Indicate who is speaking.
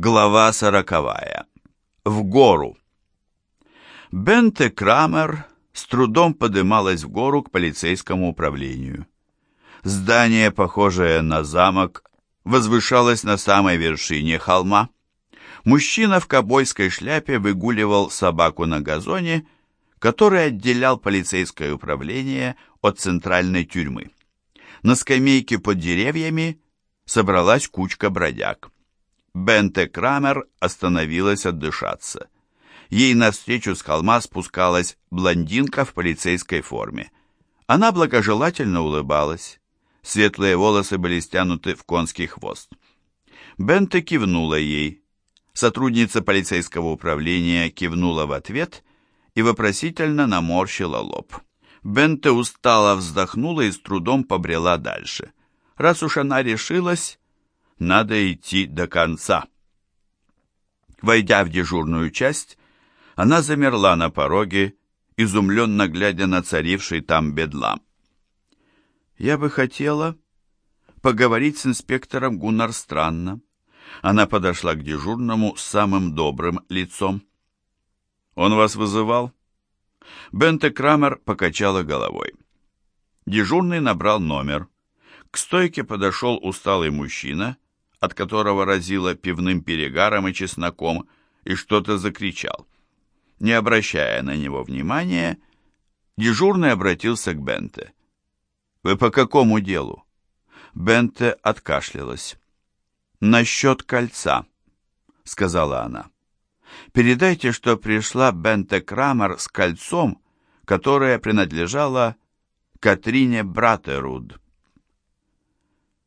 Speaker 1: Глава сороковая. В гору. Бенте Крамер с трудом подымалась в гору к полицейскому управлению. Здание, похожее на замок, возвышалось на самой вершине холма. Мужчина в кобойской шляпе выгуливал собаку на газоне, который отделял полицейское управление от центральной тюрьмы. На скамейке под деревьями собралась кучка бродяг. Бенте Крамер остановилась отдышаться. Ей навстречу с холма спускалась блондинка в полицейской форме. Она благожелательно улыбалась. Светлые волосы были стянуты в конский хвост. Бенте кивнула ей. Сотрудница полицейского управления кивнула в ответ и вопросительно наморщила лоб. Бенте устало вздохнула и с трудом побрела дальше. Раз уж она решилась, надо идти до конца. Войдя в дежурную часть, она замерла на пороге, изумленно глядя на царивший там бедлам. «Я бы хотела поговорить с инспектором Гуннар Странно». Она подошла к дежурному с самым добрым лицом. «Он вас вызывал?» Бенте Крамер покачала головой. Дежурный набрал номер. К стойке подошел усталый мужчина от которого разило пивным перегаром и чесноком, и что-то закричал. Не обращая на него внимания, дежурный обратился к Бенте. «Вы по какому делу?» Бенте откашлялась. «Насчет кольца», — сказала она. «Передайте, что пришла Бенте Крамер с кольцом, которое принадлежало Катрине Братеруд».